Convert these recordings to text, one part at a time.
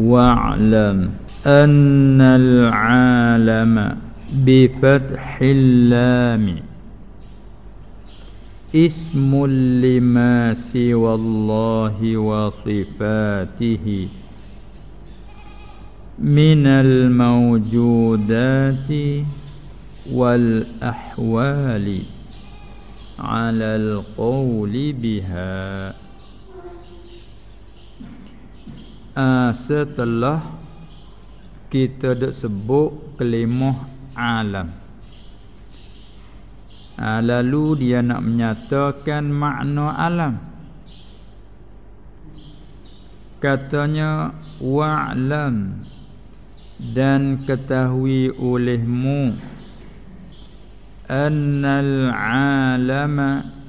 واعلم أن العالم بفتح اللام. اسم لما سوى الله وصفاته. من الموجودات والأحوال على القول بها. Uh, setelah kita dak sebut kelimah alam. Uh, lalu dia nak menyatakan makna alam. Katanya wa'lam dan ketahui olehmu annal alama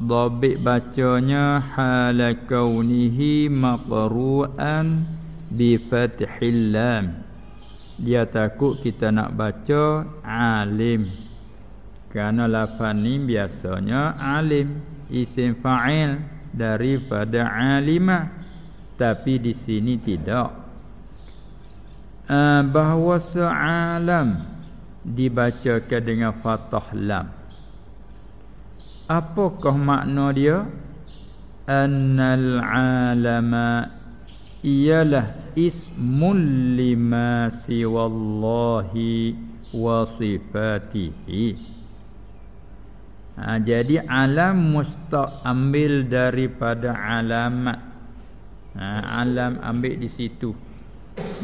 Dhabit bacanya hala kaunihi maqru'an bi fathil lam. Dia takut kita nak baca alim. Kerana lafaz ni biasanya alim isim fa'il daripada alima tapi di sini tidak. Uh, bahawa se'alam dibacakan dengan fathah lam apakah makna dia? Annal alama ialah ismul lima siwallahi wa sifatihi. Ha, jadi alam mustaq ambil daripada alamat. Ha, alam ambil di situ.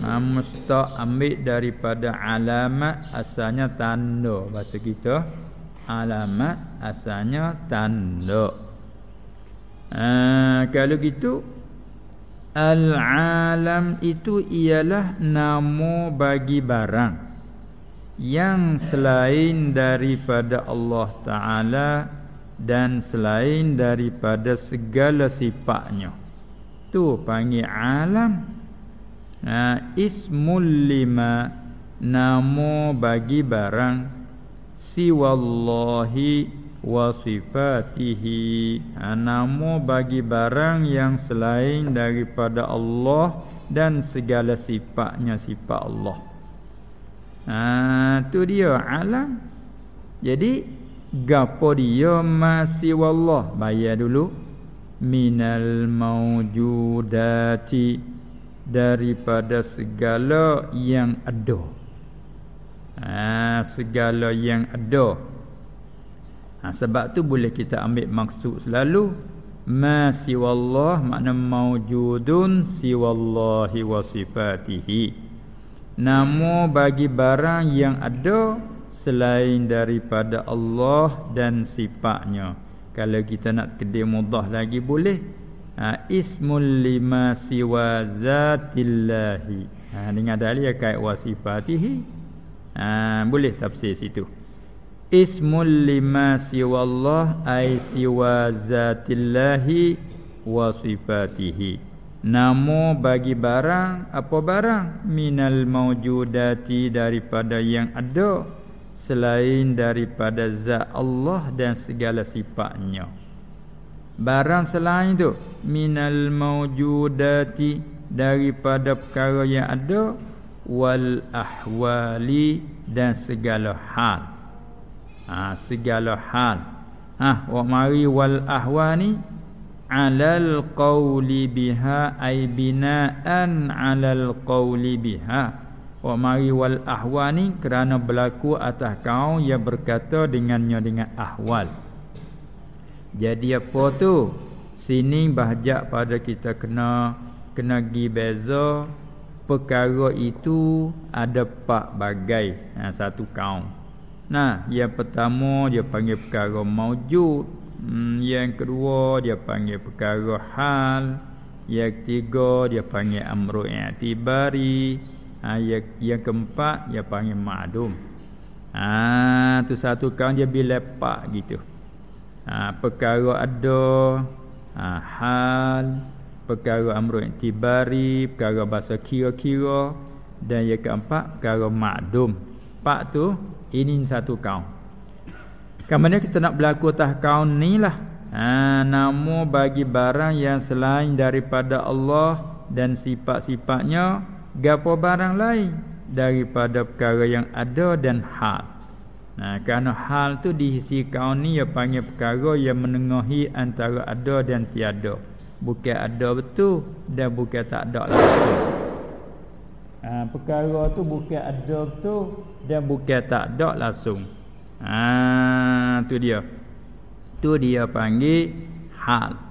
Ha, mustaq ambil daripada alamat asalnya tanda bahasa kita alamat asalnya tanda. Ha, kalau gitu al-alam itu ialah nama bagi barang yang selain daripada Allah taala dan selain daripada segala sifatnya. Tu panggil alam. Ha, ismul lima nama bagi barang siwallahi wa sifatihi. Nama bagi barang yang selain daripada Allah Dan segala sifatnya sifat Allah. Haa tu dia alam. Jadi Gapo dia masih wallah Bayar dulu. Minal mawjudati Daripada segala yang ada ha, segala yang ada. Ha, sebab tu boleh kita ambil maksud selalu ma siwallah makna maujudun siwallahi wa sifatihi. Namo bagi barang yang ada selain daripada Allah dan sifatnya. Kalau kita nak kedai mudah lagi boleh. Ha, ismul lima siwa zatillahi. Ha, dengan dalil kait wasifatihi ha, Boleh tafsir situ. Ismul lima siwallah Ay siwa zatillahi Wa sifatihi. Namo bagi barang Apa barang? Minal mawjudati Daripada yang ada Selain daripada zat Allah Dan segala sifatnya. Barang selain itu Minal mawjudati Daripada perkara yang ada wal ahwali dan segala hal. Ha, segala hal. Ha wa mari wal ahwani alal qawli biha ay binaan alal qawli biha. Wa mari wal ahwani kerana berlaku atas kau yang berkata dengannya dengan ahwal. Jadi apa tu? Sini bahajak pada kita kena kena gi beza perkara itu ada empat bagai ha, satu kaum. Nah, yang pertama dia panggil perkara maujud. Hmm, yang kedua dia panggil perkara hal. Yang ketiga dia panggil amru i'tibari. Ha, yang, yang keempat dia panggil ma'dum. Ha, tu satu kaum dia bila pak gitu. Ha, perkara ada ha, hal perkara amru intibari perkara bahasa kira-kira dan yang keempat perkara makdum pak tu ini satu kaum kemudian kita nak berlaku atas kaum ni lah ha, nama bagi barang yang selain daripada Allah dan sifat-sifatnya gapo barang lain daripada perkara yang ada dan hal. Nah, kerana hal tu di sisi ni ia panggil perkara yang menengahi antara ada dan tiada. Bukan ada betul dan bukan tak ada langsung. Ha, perkara tu bukan ada betul dan bukan tak ada langsung. Ha, tu dia. Tu dia panggil hal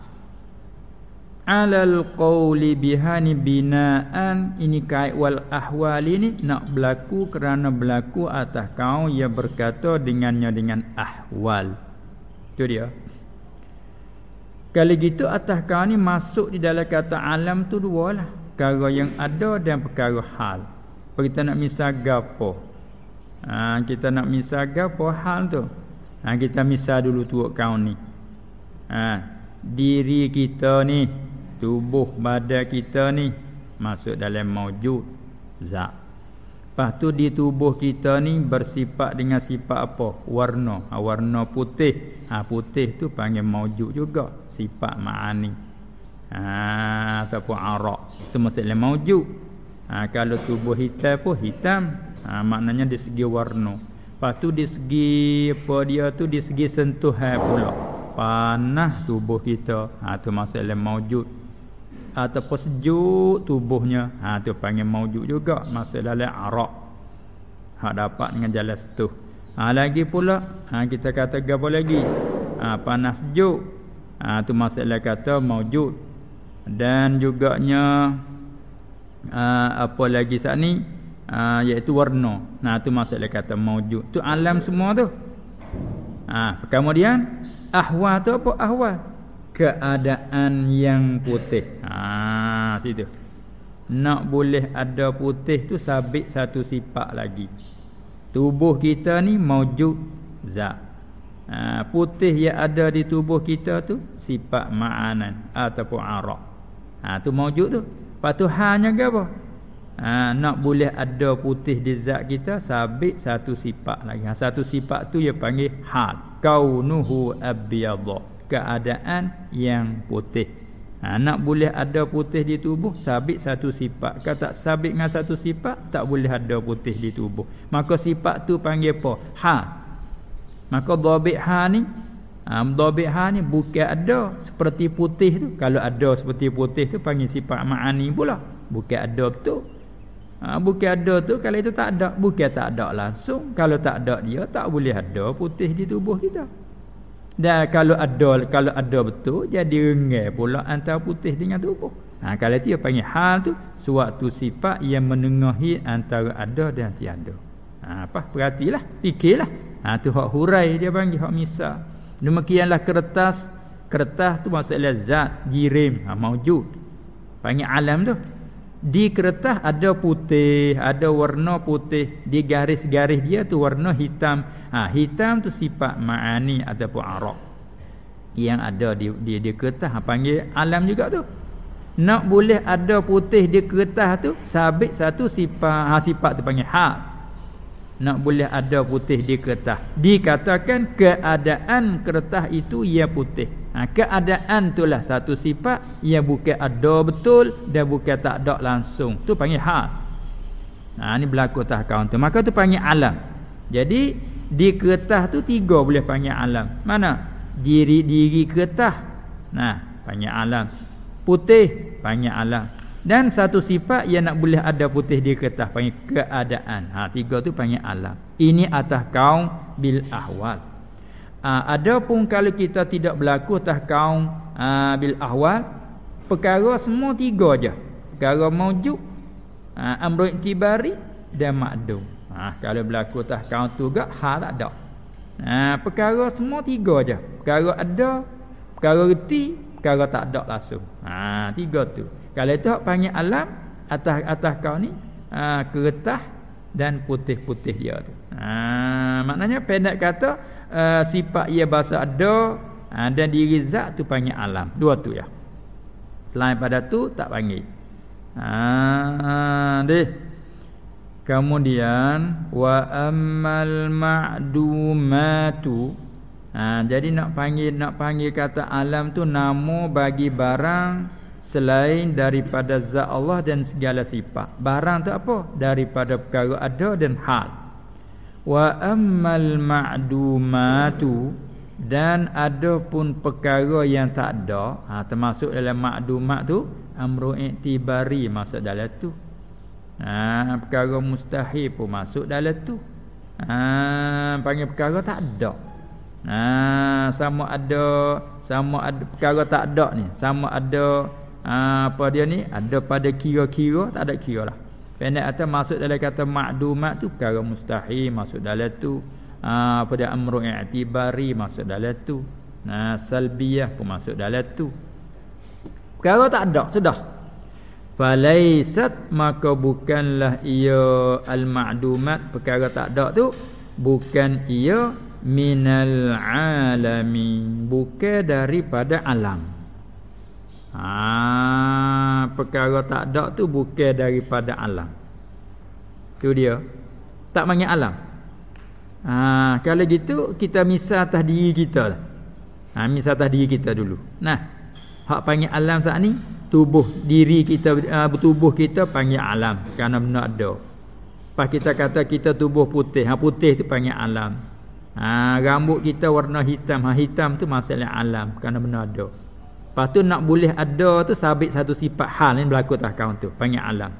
alal qawli bihani binaan ini kait wal ahwal ini nak berlaku kerana berlaku atas kau yang berkata dengannya dengan ahwal tu dia kalau gitu atas kau ni masuk di dalam kata alam tu dua lah perkara yang ada dan perkara hal. Kita nak misal gapo. Ha, kita nak misal gapo hal tu. Ha, kita misal dulu tu kau ni. Ha, diri kita ni tubuh badan kita ni masuk dalam maujud zat. Lepas tu di tubuh kita ni bersifat dengan sifat apa? Warna. Ha, warna putih. Ha, putih tu panggil maujud juga. Sifat ma'ani. Ha, ataupun arak. Itu maksudnya maujud. Ha, kalau tubuh hitam pun hitam. Ha, maknanya di segi warna. Lepas tu di segi apa dia tu di segi sentuhan pula. Panah tubuh kita. Ha, tu maksudnya maujud ataupun sejuk tubuhnya. Ha tu panggil maujud juga. Masa dalam arak hak dapat dengan jalan setuh. Ha lagi pula ha kita kata gapo lagi? Ha panas sejuk. Ha tu masalah kata maujud dan juganya ha, apa lagi saat ni? Ha, iaitu warna. Nah tu masalah kata maujud tu alam semua tu. Ha kemudian ahwal tu apa? Ahwal keadaan yang putih. Ha situ. Nak boleh ada putih tu sabit satu sifat lagi. Tubuh kita ni maujud zat. Ha, putih yang ada di tubuh kita tu sifat ma'anan ataupun arak. Ha tu maujud tu. Patu hanya ke apa? Ha, nak boleh ada putih di zat kita sabit satu sifat lagi. Ha, satu sifat tu dia panggil hal. Kaunuhu abyadha keadaan yang putih. Ha, nak boleh ada putih di tubuh sabit satu sifat. Kalau tak sabit dengan satu sifat tak boleh ada putih di tubuh. Maka sifat tu panggil apa? Ha. Maka dhabit ha ni Ha, dhabit ha ni bukan ada seperti putih tu. Kalau ada seperti putih tu panggil sifat ma'ani pula. Bukan ada betul. Ha, bukan ada tu kalau itu tak ada. Bukan tak ada langsung. Kalau tak ada dia tak boleh ada putih di tubuh kita. Dan kalau ada kalau ada betul jadi rengai pula antara putih dengan tubuh. Ha kalau dia panggil hal tu suatu sifat yang menengahi antara ada dan tiada. Ha apa perhatilah, fikirlah. Ha tu hak hurai dia panggil hak misal. Demikianlah kertas kertas tu maksudnya zat jirim ha maujud. Panggil alam tu. Di kertas ada putih, ada warna putih, di garis-garis dia tu warna hitam. Ha, hitam tu sifat ma'ani ataupun arak. Yang ada di di, di kertas ha, panggil alam juga tu. Nak boleh ada putih di kertas tu sabit satu sifat ha, sifat tu panggil ha. Nak boleh ada putih di kertas. Dikatakan keadaan kertas itu ia putih. Ha, keadaan itulah satu sifat yang bukan ada betul dan bukan tak ada langsung. Tu panggil ha. Ha ni berlaku atas kaun tu. Maka tu panggil alam. Jadi di kertas tu tiga boleh panggil alam. Mana? Diri diri kertas. Nah, panggil alam. Putih panggil alam. Dan satu sifat yang nak boleh ada putih di kertas panggil keadaan. Ha, tiga tu panggil alam. Ini atas kaum bil ahwal. Ha, adapun kalau kita tidak berlaku atas kaum ha, bil ahwal, perkara semua tiga aja. Perkara maujud, ha, amrul intibari dan makdum. Ha, kalau berlaku atas kaum tu gak hal tak ada. Ha, perkara semua tiga aja. Perkara ada, perkara reti, perkara tak ada langsung. Ha, tiga tu. Kalau itu panggil alam atas atas kau ni, ha, keretah dan putih-putih dia tu. Ha, maknanya pendek kata uh, sifat ia bahasa ada ha, dan diri zat tu panggil alam. Dua tu ya. Selain pada tu tak panggil. Ha, deh. Kemudian wa ammal ma'dumatu ha, jadi nak panggil nak panggil kata alam tu nama bagi barang selain daripada zat Allah dan segala sifat. Barang tu apa? Daripada perkara ada dan hal. Wa ammal ma'dumatu dan ada pun perkara yang tak ada, ha, termasuk dalam ma'dumat tu amru i'tibari masuk dalam tu. Ha, perkara mustahil pun masuk dalam tu. Ha, panggil perkara tak ada. Ha, sama ada sama ada perkara tak ada ni, sama ada apa dia ni? Ada pada kira-kira tak ada kira lah. Pendek atas masuk dalam kata makdumat tu perkara mustahil masuk dalam tu ha, apa dia amru i'tibari masuk dalam tu. Nah salbiyah pun masuk dalam tu. Perkara tak ada sudah. Falaisat maka bukanlah ia al-ma'dumat perkara tak ada tu bukan ia minal alamin bukan daripada alam Ha, perkara tak ada tu bukan daripada alam. Tu dia. Tak panggil alam. Ha, kalau gitu kita misal atas diri kita lah. Ha, misal atas diri kita dulu. Nah, hak panggil alam saat ni tubuh diri kita uh, tubuh kita panggil alam kerana benda ada. Pas kita kata kita tubuh putih, ha putih tu panggil alam. Ha, rambut kita warna hitam, ha hitam tu masalah alam kerana benda ada. Lepas tu nak boleh ada tu sabit satu sifat hal yang berlaku atas kawan tu. Panggil alam.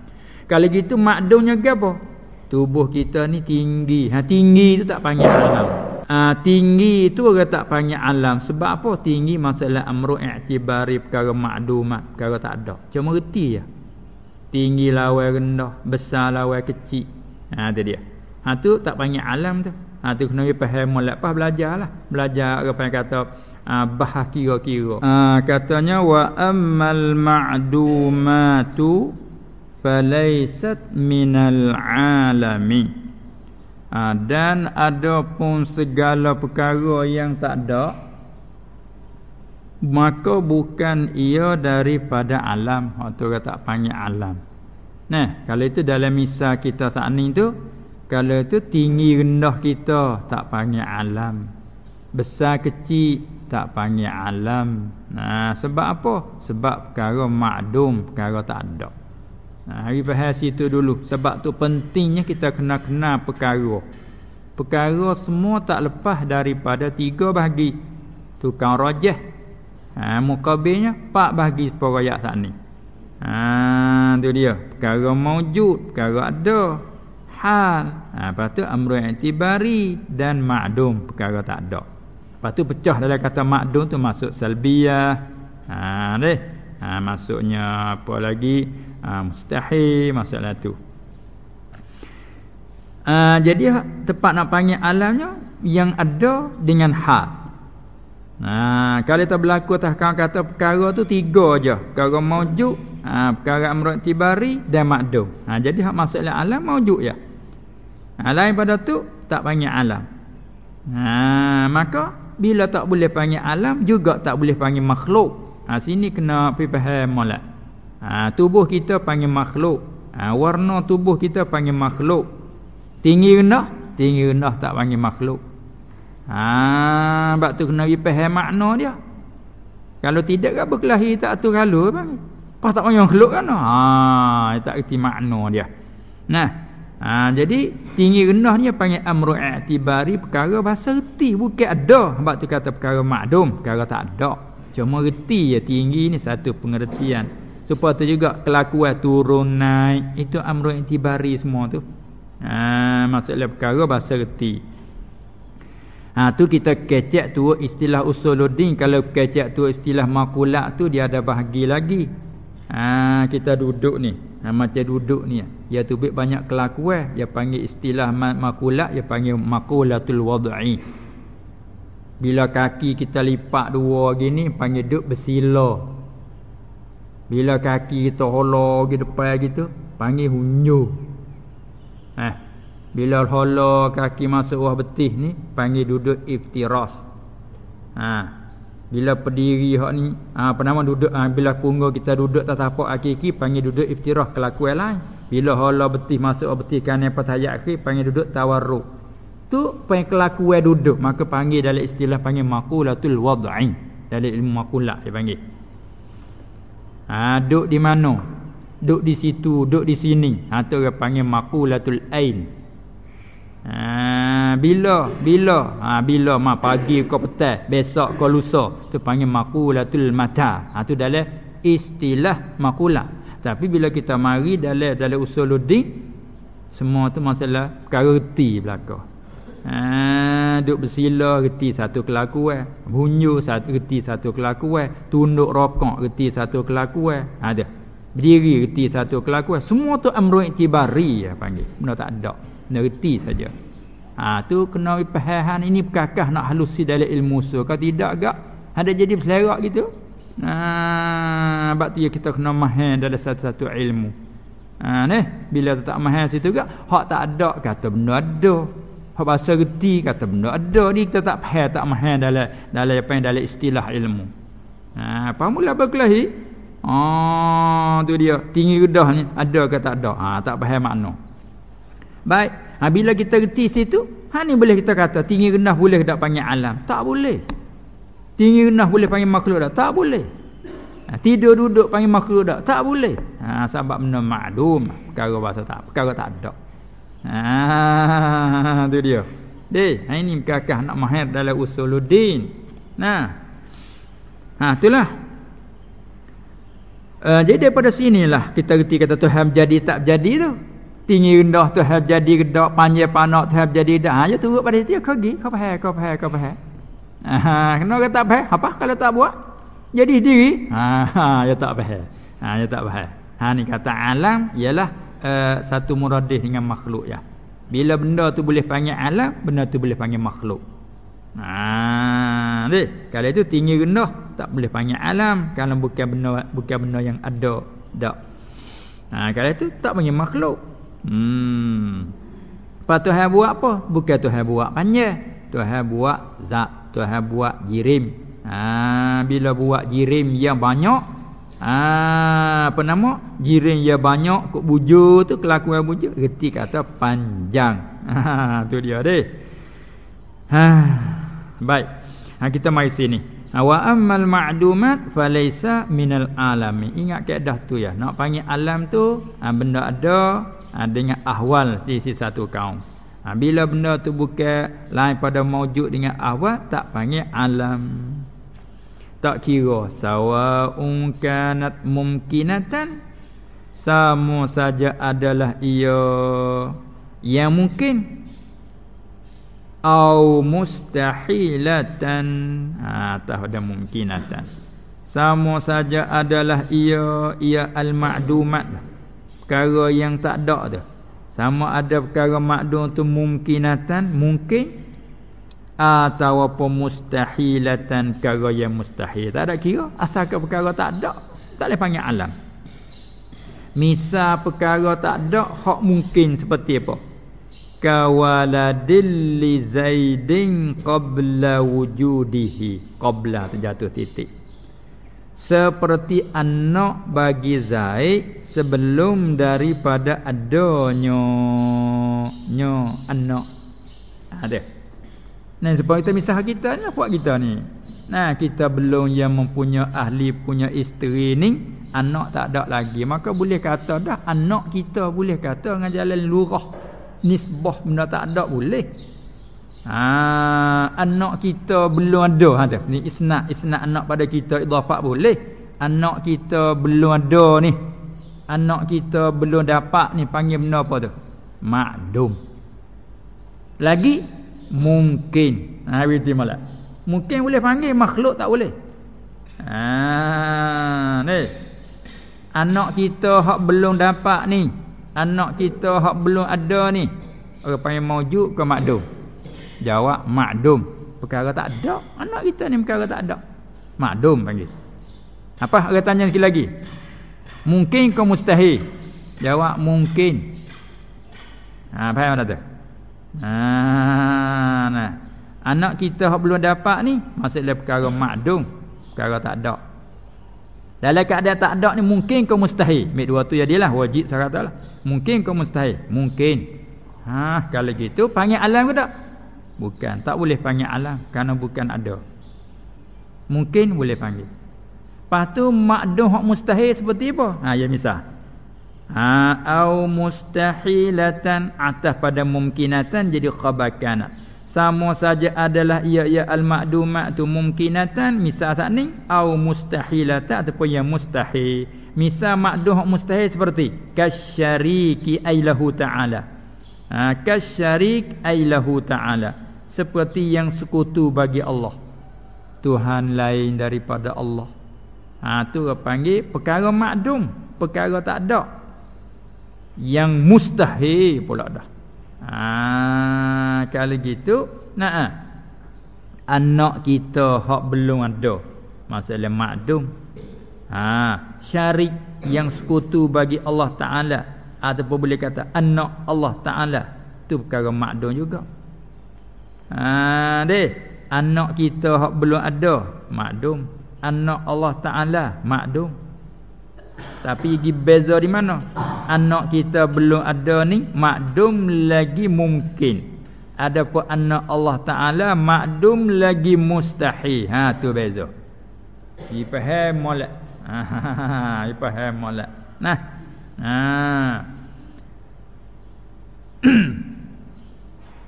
Kalau gitu makdumnya ke apa? Tubuh kita ni tinggi. Ha, tinggi tu tak panggil alam. Ha, tinggi tu orang tak panggil alam. Sebab apa? Tinggi masalah amru i'tibari perkara makdumat. Perkara tak ada. Cuma reti je. Tinggi lawan rendah. Besar lawan kecil. Ha, tu dia. Ha, tu tak panggil alam tu. Ha, tu kena faham mulai. Lepas belajar lah. Belajar apa yang kata uh, bahas kira-kira. Uh, katanya wa ammal ma'dumatu falaysat minal alami. Uh, dan ada pun segala perkara yang tak ada maka bukan ia daripada alam atau kata panggil alam. Nah, kalau itu dalam misal kita saat ni tu kalau itu tinggi rendah kita tak panggil alam. Besar kecil tak panggil alam. Nah, sebab apa? Sebab perkara makdum, perkara tak ada. Nah, hari bahas itu dulu. Sebab tu pentingnya kita kena kenal perkara. Perkara semua tak lepas daripada tiga bahagi. Tukang rajah. Ha, mukabilnya empat bahagi sepuluh saat ni. Ha, tu dia. Perkara maujud, perkara ada. Hal. Ha, lepas tu amru i'tibari dan makdum, perkara tak ada. Lepas tu pecah dalam kata makdum tu masuk salbiyah. Ha deh. Ha masuknya apa lagi? Ha mustahil masalah tu. Ha, jadi tepat nak panggil alamnya yang ada dengan hal. Ha, kalau kita berlaku atas kata perkara tu tiga aja. Perkara maujud, ha, perkara amrut tibari dan makdum. Ha, jadi hak masalah alam maujud ya. Ha, lain pada tu tak panggil alam. Ha, maka bila tak boleh panggil alam juga tak boleh panggil makhluk. Ha sini kena faham molek. Ha tubuh kita panggil makhluk. Ha warna tubuh kita panggil makhluk. Tinggi rendah, tinggi rendah tak panggil makhluk. Ha bab tu kena faham makna dia. Kalau tidak kan berkelahi tak atur kalau bang. Pas tak panggil makhluk kan? Ha tak erti makna dia. Nah, Ha, jadi tinggi rendah ni panggil amru i'tibari perkara bahasa reti bukan ada. Sebab tu kata perkara makdum perkara tak ada. Cuma reti je tinggi ni satu pengertian. Supaya tu juga kelakuan turun naik. Itu amru i'tibari semua tu. Ha, maksudnya perkara bahasa reti. Ha, tu kita kecek tu istilah usuluddin. Kalau kecek tu istilah makulat tu dia ada bahagi lagi. Ha, kita duduk ni ha, macam duduk ni. Ya tu banyak kelakuan dia panggil istilah makulat dia panggil makulatul wad'i. Bila kaki kita lipat dua gini panggil duduk bersila. Bila kaki kita holo di depan gitu panggil hunyu. Eh bila holo kaki masuk wah betih ni panggil duduk iftiras ha bila berdiri hak ni ha, apa nama duduk ha, bila punggung kita duduk tak tapak kaki panggil duduk iftirah kelakuan lain bila hala betih masuk betih kanan patayat akhir panggil duduk tawarruk tu panggil kelakuan duduk maka panggil dalam istilah panggil maqulatul wad'i dalam ilmu maqulah dia panggil Ha duk di mana? Duk di situ, duk di sini. Ha tu orang panggil maqulatul ain. Ha bila? Bila? Ha bila mak pagi ke petang, besok ke lusa. Tu panggil maqulatul mata. Ha tu dalam istilah maqula. Tapi bila kita mari dalam dalam usuluddin semua tu masalah perkara reti belaka. Ha, duk bersila reti satu kelakuan, bunyu satu reti satu kelakuan, tunduk rokok reti satu kelakuan. Ada. Ha, Berdiri reti satu kelakuan. Semua tu amru iktibari ya panggil. Benda tak ada. Benda reti saja. Ha tu kena faham ini perkakah nak halusi dalam ilmu usul. Kalau tidak gak ada jadi berselerak gitu. Ha sebab tu ya kita kena mahal dalam satu-satu ilmu. Ha ni bila tak mahal situ gak hak tak ada kata benda ada. Hak bahasa reti kata benda ada ni kita tak faham tak mahal dalam dalam apa yang dalam istilah ilmu. Ha apa mula berkelahi? Oh tu dia tinggi rendah ni ada ke tak ada? Ha tak faham makna. Baik, ha, bila kita reti situ, ha ni boleh kita kata tinggi rendah boleh tak panggil alam? Tak boleh. Tinggi rendah boleh panggil makhluk tak? Tak boleh. Ha, tidur duduk panggil makhluk tak? Tak boleh. Ha sebab benda maklum, perkara bahasa tak, perkara tak ada. Ha tu dia. Deh, ha ini kakak nak mahir dalam usuluddin. Nah. Ha itulah. Uh, jadi daripada sinilah kita reti kata Tuhan jadi tak jadi tu. Tinggi rendah Tuhan jadi redak, panjang panak Tuhan jadi dak. Ha ya turut pada situ kau pergi, kau faham, kau faham, kau faham. Ha kena kata faham? Apa kalau tak buat? Jadi sendiri. Ha, ha ya tak faham. Ha ya tak faham. Ha ni kata alam ialah uh, satu muradih dengan makhluk ya. Bila benda tu boleh panggil alam, benda tu boleh panggil makhluk. Ha, deh, kalau itu tinggi rendah tak boleh panggil alam kalau bukan benda bukan benda yang ada dak. Ha, kalau itu tak panggil makhluk. Hmm. Apa Tuhan buat apa? Bukan Tuhan buat panjang. Tuhan buat zat, Tuhan buat jirim. Ha, bila buat jirim yang banyak, Ah, apa nama? Jirin ya banyak kok bujur tu kelakuan bujur. Reti kata panjang. Ha tu dia deh. Ha baik. Ha kita mai sini. Ha, wa ammal ma'dumat falaysa minal alami. Ingat kaedah tu ya. Nak panggil alam tu ha, benda ada ha, dengan ahwal di sisi satu kaum. Ha, bila benda tu bukan lain pada maujud dengan ahwal tak panggil alam tak kira sawaun kanat mumkinatan sama saja adalah ia yang mungkin au mustahilatan. Ha tak ada mungkinatan. Sama saja adalah ia ia al ma'dumat perkara yang tak ada tu. Sama ada perkara makdum tu mungkinatan mungkin atau apa mustahilatan perkara yang mustahil. Tak ada kira asal ke perkara tak ada tak boleh panggil alam. Misal perkara tak ada hak mungkin seperti apa kawaladil li zaidin qabla wujudihi. Qabla terjatuh titik. Seperti anak bagi Zaid sebelum daripada adanya nyo anak. Ada Nah sebab kita misah kita ni buat kita ni. Nah kita belum yang mempunyai ahli punya isteri ni anak tak ada lagi. Maka boleh kata dah anak kita boleh kata dengan jalan lurah nisbah benda tak ada boleh. Ha anak kita belum ada ha tu. Ni isnad isnad anak pada kita idafah boleh. Anak kita belum ada ni. Anak kita belum dapat ni panggil benda apa tu? Makdum. Lagi mungkin ha berarti malah mungkin boleh panggil makhluk tak boleh ha ni anak kita hak belum dapat ni anak kita hak belum ada ni. Orang panggil maujud ke makdum? Jawab makdum. Perkara tak ada. Anak kita ni perkara tak ada. Makdum panggil. Apa orang tanya sekali lagi? Mungkin ke mustahil? Jawab mungkin. Ha faham tak tu? Ha, nah. Anak kita yang belum dapat ni maksudnya perkara makdum, perkara tak ada. Dalam keadaan tak ada ni mungkin kau mustahil. Mik dua tu jadilah wajib saya katalah. Mungkin kau mustahil. Mungkin. Ha, kalau gitu panggil alam ke tak? Bukan, tak boleh panggil alam kerana bukan ada. Mungkin boleh panggil. Lepas tu makdum hak mustahil seperti apa? Ha ya misal. Ha au mustahilatan atas pada mungkinatan jadi khabar kana. Sama saja adalah ia ya al makdumat tu mungkinatan misal saat ni au mustahilatan ataupun yang mustahil. Misal makdum hak mustahil seperti kasyariki ailahu ta'ala. Ha kasyarik ailahu ta'ala. Seperti yang sekutu bagi Allah. Tuhan lain daripada Allah. Ha tu panggil perkara makdum, perkara tak ada. Yang mustahil pula dah. Ha kalau gitu, nah ha. anak kita hak belum ada. Masalah makdum. Ha syarik yang sekutu bagi Allah Taala ataupun boleh kata anak Allah Taala tu perkara makdum juga. Ha deh, anak kita hak belum ada makdum anak Allah Taala makdum tapi gi beza di mana anak kita belum ada ni makdum lagi mungkin adapun anak Allah Taala makdum lagi mustahil. Ha tu beza. Di faham molek. Ha di faham molek. Nah. Ha.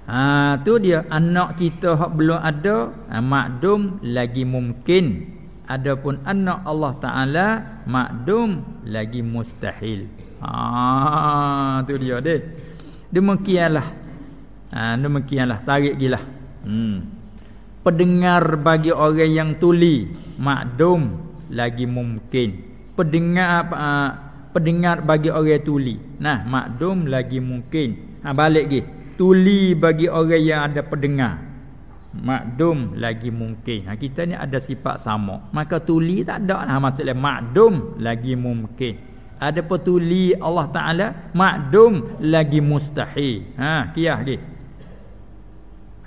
Ha tu dia. Anak kita hak belum ada ha, makdum lagi mungkin. Adapun anak Allah Taala makdum lagi mustahil. Ha tu dia deh. Demikianlah. Ha demikianlah tarik gilah. Hmm. Pendengar bagi orang yang tuli makdum lagi mungkin. Pendengar apa uh, pendengar bagi orang tuli. Nah, makdum lagi mungkin. Ha balik gi. Tuli bagi orang yang ada pendengar makdum lagi mungkin. Ha, kita ni ada sifat sama. Maka tuli tak ada lah maksudnya makdum lagi mungkin. Ada petuli Allah Taala makdum lagi mustahil. Ha kiyah dia.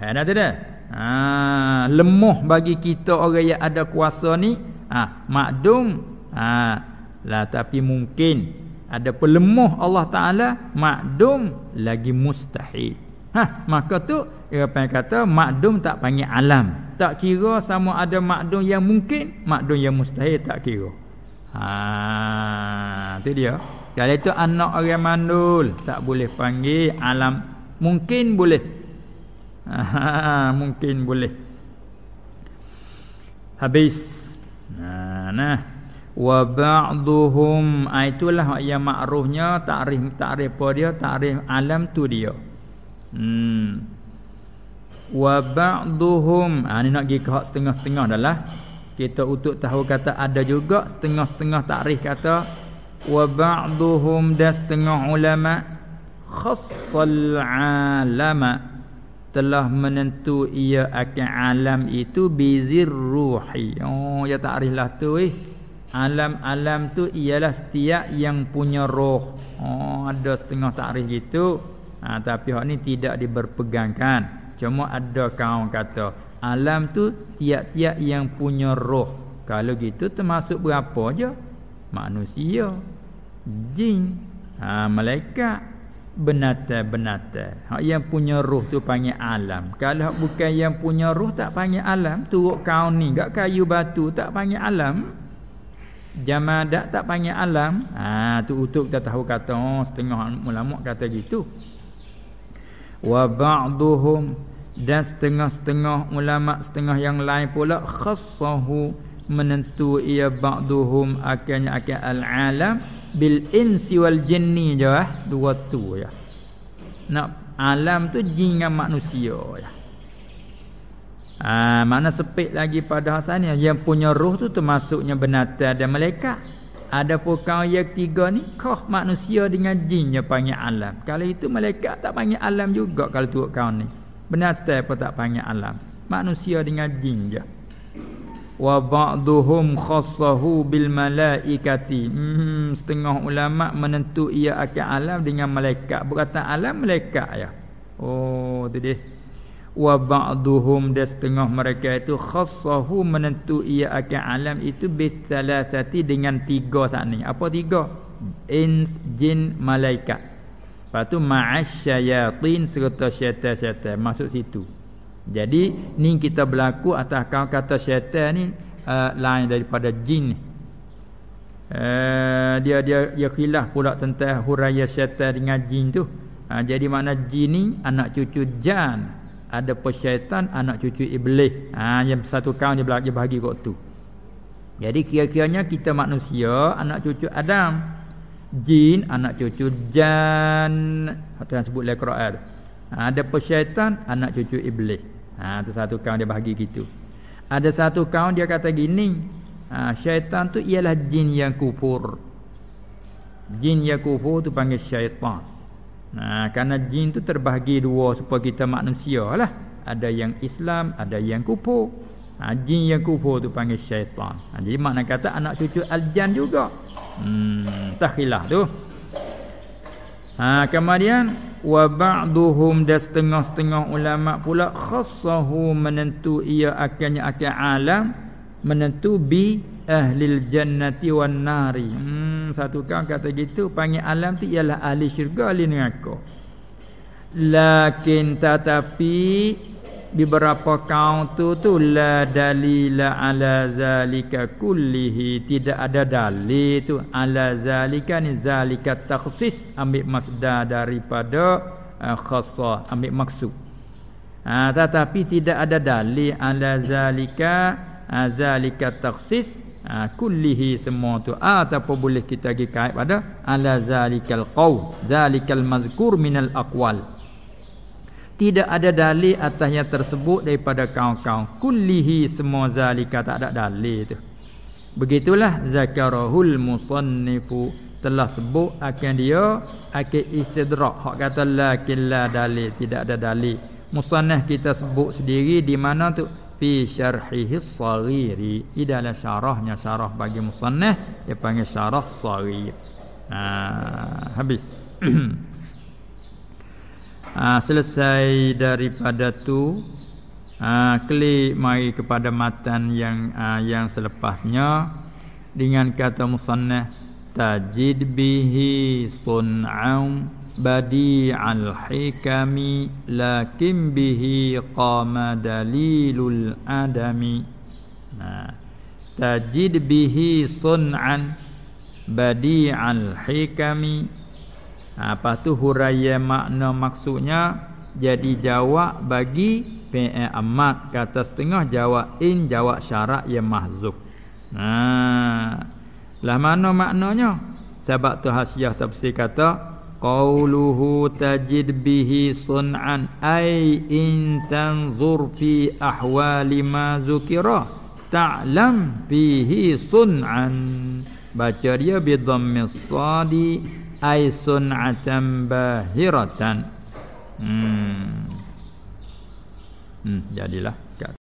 Ha ada tak? Ha lemah bagi kita orang yang ada kuasa ni ha makdum ha lah tapi mungkin ada pelemah Allah Taala makdum lagi mustahil. Ha maka tu dia kata makdum tak panggil alam. Tak kira sama ada makdum yang mungkin, makdum yang mustahil tak kira. Ha, tu dia. Kalau itu anak orang mandul tak boleh panggil alam. Mungkin boleh. Ha, mungkin boleh. Habis. Ha, nah. Wa ba'duhum ah, itulah yang makruhnya takrif takrif apa dia takrif alam tu dia. Hmm wa ba'duhum ha ni nak ke hak setengah-setengah adalah kita untuk tahu kata ada juga setengah-setengah takrif kata wa ba'duhum dan setengah ulama khassal alama telah menentu ia akan alam itu bizir ruhi. Oh ya takriflah tu eh. Alam-alam tu ialah setiap yang punya roh. Oh ada setengah takrif gitu. Ha, tapi hak ni tidak diberpegangkan. Cuma ada kaum kata alam tu tiap-tiap yang punya roh. Kalau gitu termasuk berapa je? Manusia, jin, ha, malaikat, benata-benata. Hak yang punya roh tu panggil alam. Kalau bukan yang punya roh tak panggil alam, turuk kau ni gak kayu batu tak panggil alam. Jamadak tak panggil alam. Ha tu untuk kita tahu kata oh, setengah ulama kata gitu. Wa ba'duhum dan setengah-setengah ulama setengah yang lain pula khassahu menentu ia ba'duhum akannya akan al-alam bil insi wal jinni je eh dua tu ya nak alam tu jin dengan manusia ya Ah, mana sepit lagi pada hasan yang punya roh tu termasuknya benata dan malaikat. Ada kau yang tiga ni kau manusia dengan jin yang panggil alam. Kalau itu malaikat tak panggil alam juga kalau tu kau ni. Binatang pun tak panggil alam. Manusia dengan jin je. Wa ba'duhum khassahu bil malaikati. Hmm, setengah ulama menentu ia akan alam dengan malaikat. Berkata alam malaikat ya. Oh, tu dia. Wa ba'duhum dan setengah mereka itu khassahu menentu ia akan alam itu bisalasati dengan tiga saat ni. Apa tiga? Ins, jin, malaikat. Lepas tu ma'asyayatin serta syaitan-syaitan masuk situ. Jadi ni kita berlaku atas kata syaitan ni uh, lain daripada jin. Uh, dia dia dia khilaf pula tentang huraya syaitan dengan jin tu. Ha, jadi makna jin ni anak cucu jan. Ada pesyaitan anak cucu iblis. Ha, yang satu kaum dia bagi bahagi kok tu. Jadi kira-kiranya kita manusia anak cucu Adam. Jin anak cucu jan. Tuhan sebut dalam Quran ha, ada pesyaitan anak cucu iblis ha tu satu kaum dia bahagi gitu ada satu kaum dia kata gini ha, syaitan tu ialah jin yang kufur jin yang kufur tu panggil syaitan Nah, karena jin tu terbahagi dua supaya kita manusia lah. Ada yang Islam, ada yang kufur. Ha, jin yang kufur tu panggil syaitan. Ha, jadi makna kata anak cucu al-jan juga. Hmm, takhilah tu. Ha, kemudian wa ba'duhum dan setengah-setengah ulama pula khassahu menentu ia akannya akan alam menentu bi ahlil jannati wan nari. Hmm, satu kaum kata gitu panggil alam tu ialah ahli syurga ahli neraka. Lakin tetapi beberapa kaum tu tu la dalila ala zalika kullihi. Tidak ada dalil tu. Ala zalika ni zalika takhsis. Ambil masdar daripada uh, khassa ambil maksud. Ha, tetapi tidak ada dalil ala zalika uh, zalika takhsis. Ha, kullihi semua tu. Ataupun boleh kita pergi kait pada ala zalikal qaul zalikal mazkur minal aqwal tidak ada dalil atasnya tersebut daripada kaum-kaum kullihi semua zalika tak ada dalil tu. Begitulah zakarahul musannifu. Telah sebut akan dia akan istidrak. Hak kata lakin la dalil. Tidak ada dalil. Musannaf kita sebut sendiri di mana tu? Fi syarhihi saghiri di dalam syarahnya syarah bagi musannaf dia panggil syarah saghir ha, habis ha, selesai daripada tu ha, klik mari kepada matan yang ha, yang selepasnya. Dengan kata musannaf tajid bihi sun'an badi'al hikami lakin bihi qama dalilul adami. Nah tajid bihi sun'an badi'al hikami apa tu huraya makna maksudnya jadi jawab bagi PA amat kata setengah jawab in jawab syarat yang mahzuf. Nah lah mana maknanya? Sebab tu hasiah tafsir kata Qauluhu tajid bihi sun'an Ay in tanzur fi ahwali ma zukira Ta'lam bihi sun'an. Baca dia bidhammi sadi Ay sun'atan bahiratan. Hmm, hmm jadilah